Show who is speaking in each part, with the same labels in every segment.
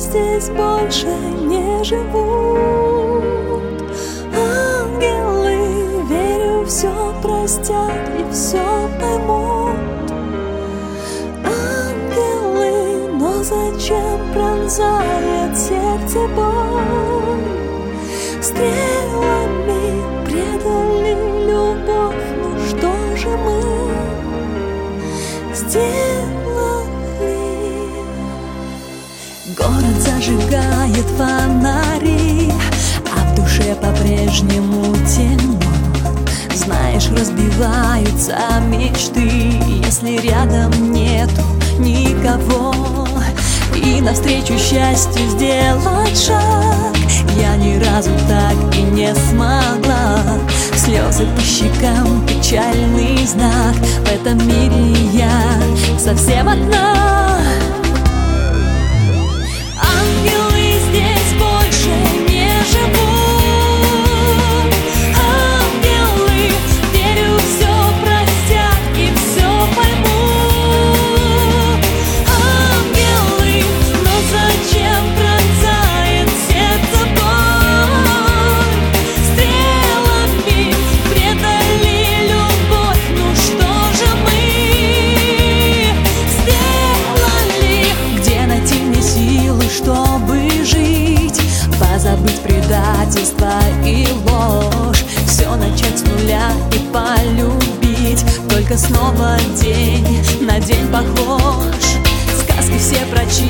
Speaker 1: здесь больше не живут. Ангелы, верю, все простят и все поймут. Ангелы, но зачем пронзает сердце боль? Стрелами Город зажигает фонари, а в душе по-прежнему темно. Знаешь, разбиваются мечты, если рядом нету никого. И навстречу счастью сделать шаг Я ни разу так и не смогла Слезы по щекам, печальный знак В этом мире я совсем одна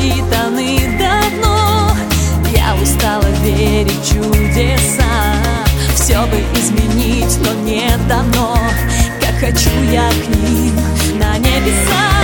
Speaker 1: все прочитаны давно. Я устала верить чудеса. Все бы изменить, но не дано. Как хочу я к ним на небеса